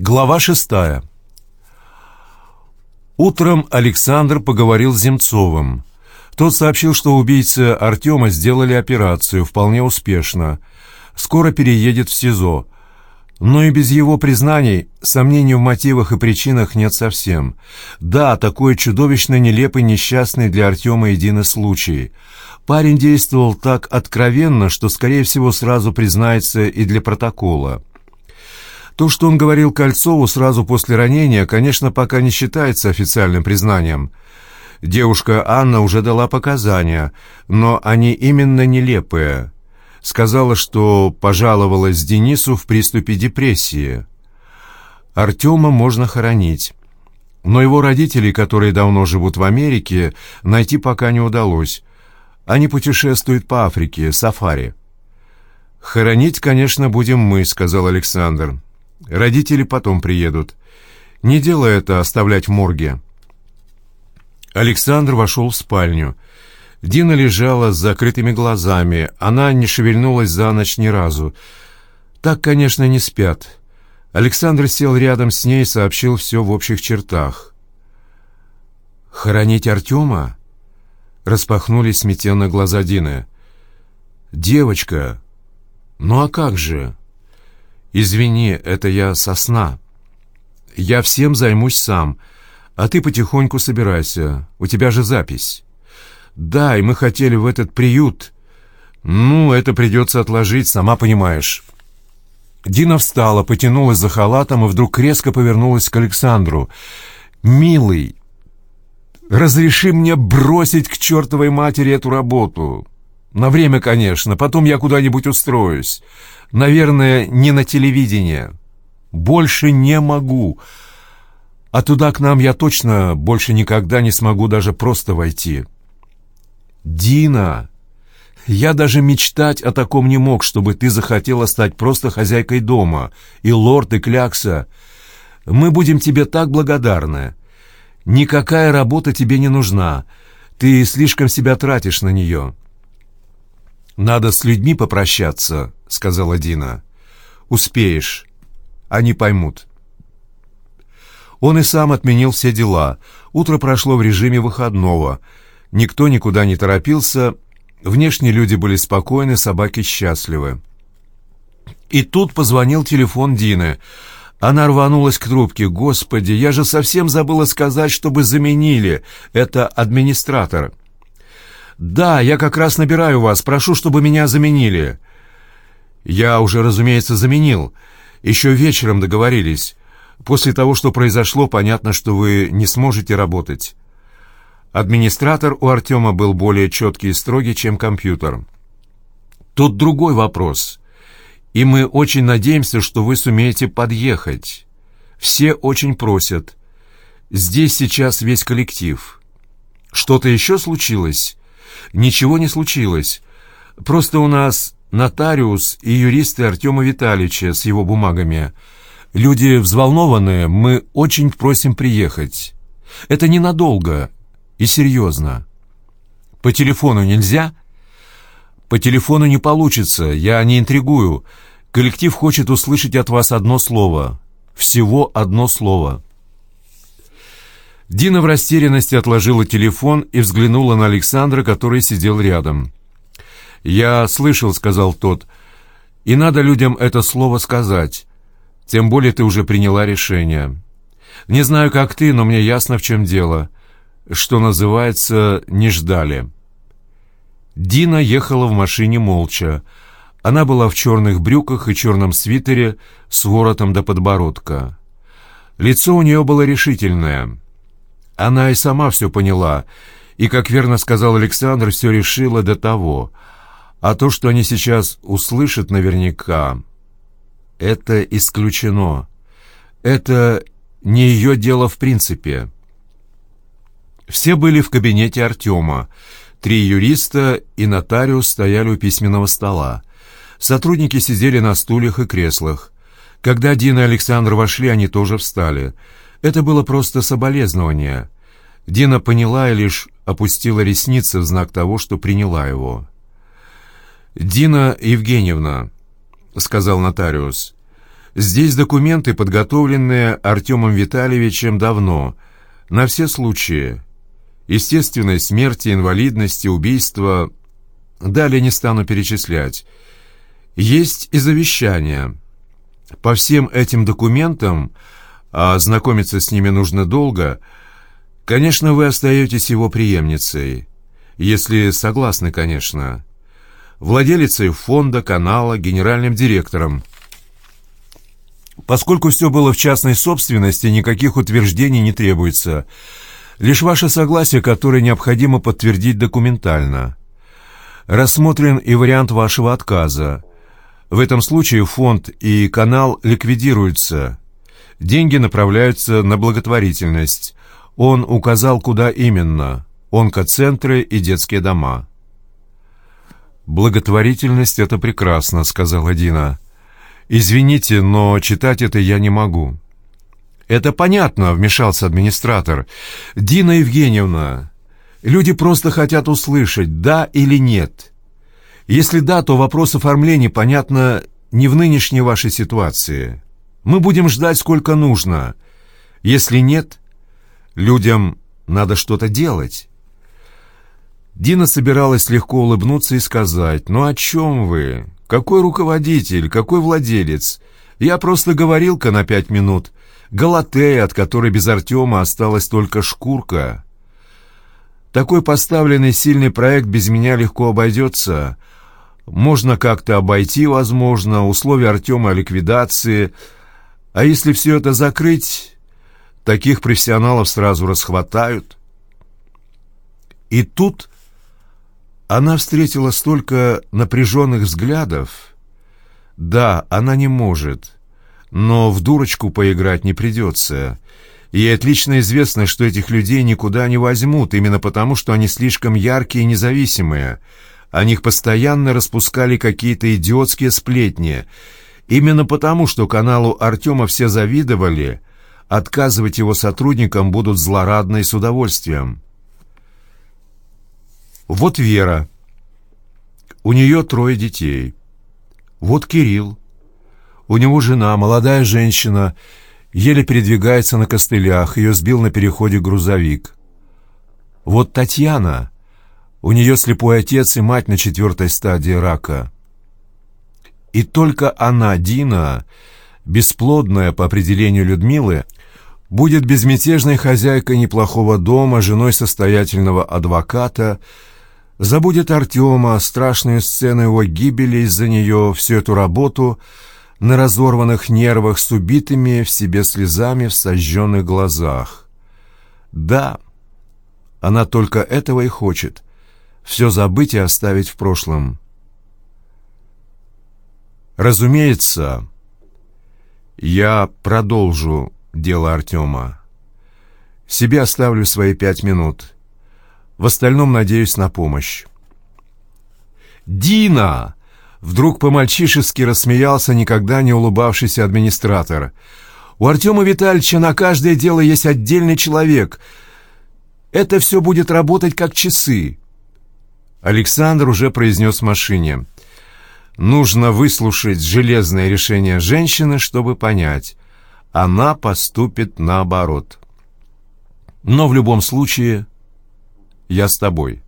Глава шестая. Утром Александр поговорил с Земцовым. Тот сообщил, что убийцы Артема сделали операцию вполне успешно. Скоро переедет в СИЗО. Но и без его признаний сомнений в мотивах и причинах нет совсем. Да, такой чудовищно нелепый, несчастный для Артема единый случай. Парень действовал так откровенно, что, скорее всего, сразу признается и для протокола. То, что он говорил Кольцову сразу после ранения, конечно, пока не считается официальным признанием. Девушка Анна уже дала показания, но они именно нелепые. Сказала, что пожаловалась Денису в приступе депрессии. Артема можно хоронить. Но его родителей, которые давно живут в Америке, найти пока не удалось. Они путешествуют по Африке, сафари. «Хоронить, конечно, будем мы», — сказал Александр. Родители потом приедут. Не дело это оставлять в морге. Александр вошел в спальню. Дина лежала с закрытыми глазами. Она не шевельнулась за ночь ни разу. Так, конечно, не спят. Александр сел рядом с ней и сообщил все в общих чертах. «Хоронить Артема?» Распахнулись смятенно глаза Дины. «Девочка! Ну а как же?» «Извини, это я сосна. Я всем займусь сам, а ты потихоньку собирайся, у тебя же запись». «Да, и мы хотели в этот приют. Ну, это придется отложить, сама понимаешь». Дина встала, потянулась за халатом и вдруг резко повернулась к Александру. «Милый, разреши мне бросить к чертовой матери эту работу. На время, конечно, потом я куда-нибудь устроюсь. Наверное, не на телевидение. Больше не могу. А туда к нам я точно больше никогда не смогу даже просто войти. Дина, я даже мечтать о таком не мог, чтобы ты захотела стать просто хозяйкой дома. И лорд, и клякса. Мы будем тебе так благодарны. Никакая работа тебе не нужна. Ты слишком себя тратишь на нее. «Надо с людьми попрощаться», — сказала Дина. «Успеешь. Они поймут». Он и сам отменил все дела. Утро прошло в режиме выходного. Никто никуда не торопился. Внешне люди были спокойны, собаки счастливы. И тут позвонил телефон Дины. Она рванулась к трубке. «Господи, я же совсем забыла сказать, чтобы заменили. Это администратор». «Да, я как раз набираю вас. Прошу, чтобы меня заменили». «Я уже, разумеется, заменил. Еще вечером договорились. После того, что произошло, понятно, что вы не сможете работать». Администратор у Артема был более четкий и строгий, чем компьютер. «Тут другой вопрос. И мы очень надеемся, что вы сумеете подъехать. Все очень просят. Здесь сейчас весь коллектив. Что-то еще случилось?» Ничего не случилось. Просто у нас нотариус и юристы Артема Витальевича с его бумагами. Люди взволнованные, мы очень просим приехать. Это ненадолго и серьезно. По телефону нельзя? По телефону не получится, я не интригую. Коллектив хочет услышать от вас одно слово. Всего одно слово. Дина в растерянности отложила телефон и взглянула на Александра, который сидел рядом. «Я слышал», — сказал тот, — «и надо людям это слово сказать. Тем более ты уже приняла решение. Не знаю, как ты, но мне ясно, в чем дело. Что называется, не ждали». Дина ехала в машине молча. Она была в черных брюках и черном свитере с воротом до подбородка. Лицо у нее было решительное — она и сама все поняла, и, как верно сказал Александр, все решила до того. А то, что они сейчас услышат наверняка, это исключено. Это не ее дело в принципе. Все были в кабинете Артема. Три юриста и нотариус стояли у письменного стола. Сотрудники сидели на стульях и креслах. Когда Дина и Александр вошли, они тоже встали — это было просто соболезнование. Дина поняла и лишь опустила ресницы в знак того, что приняла его. «Дина Евгеньевна», — сказал нотариус, — Здесь документы, подготовленные Артемом Витальевичем давно, на все случаи. Естественной смерти, инвалидности, убийства. Далее не стану перечислять. Есть и завещание. По всем этим документам, а знакомиться с ними нужно долго, конечно, вы остаетесь его преемницей. Если согласны, конечно. Владелицей фонда, канала, генеральным директором – Поскольку все было в частной собственности, никаких утверждений не требуется. Лишь ваше согласие, которое необходимо подтвердить документально. Рассмотрен и вариант вашего отказа. В этом случае фонд и канал ликвидируются. Деньги направляются на благотворительность. Он указал, куда именно. Онкоцентры и детские дома. «Благотворительность — это прекрасно», — сказала Дина. «Извините, но читать это я не могу». «Это понятно», — вмешался администратор. «Дина Евгеньевна, люди просто хотят услышать, да или нет. Если да, то вопрос оформления, понятно, не в нынешней вашей ситуации. Мы будем ждать, сколько нужно. Если нет, людям надо что-то делать». Дина собиралась легко улыбнуться и сказать, «Ну о чем вы? Какой руководитель? Какой владелец? Я просто говорилка на пять минут. Галатея, от которой без Артема осталась только шкурка. Такой поставленный сильный проект без меня легко обойдется. Можно как-то обойти, возможно, условия Артема о ликвидации. А если все это закрыть, таких профессионалов сразу расхватают. И тут она встретила столько напряженных взглядов. Да, она не может, но в дурочку поиграть не придется. Ей отлично известно, что этих людей никуда не возьмут, именно потому, что они слишком яркие и независимые. О них постоянно распускали какие-то идиотские сплетни. Именно потому, что каналу Артема все завидовали, отказывать его сотрудникам будут злорадно и с удовольствием. Вот Вера. У нее трое детей. Вот Кирилл. У него жена, молодая женщина, еле передвигается на костылях, ее сбил на переходе грузовик. Вот Татьяна. У нее слепой отец и мать на четвертой стадии рака. И только она, Дина, бесплодная по определению Людмилы, будет безмятежной хозяйкой неплохого дома, женой состоятельного адвоката, забудет Артема, страшную сцену его гибели из-за нее, всю эту работу на разорванных нервах с убитыми в себе слезами в сожженных глазах. Да, она только этого и хочет, все забыть и оставить в прошлом. Разумеется, я продолжу дело Артема. Себе оставлю свои пять минут — в остальном надеюсь на помощь. «Дина!» Вдруг по-мальчишески рассмеялся никогда не улыбавшийся администратор. «У Артема Витальевича на каждое дело есть отдельный человек. Это все будет работать как часы». Александр уже произнес в машине. «Нужно выслушать железное решение женщины, чтобы понять. Она поступит наоборот. Но в любом случае я с тобой».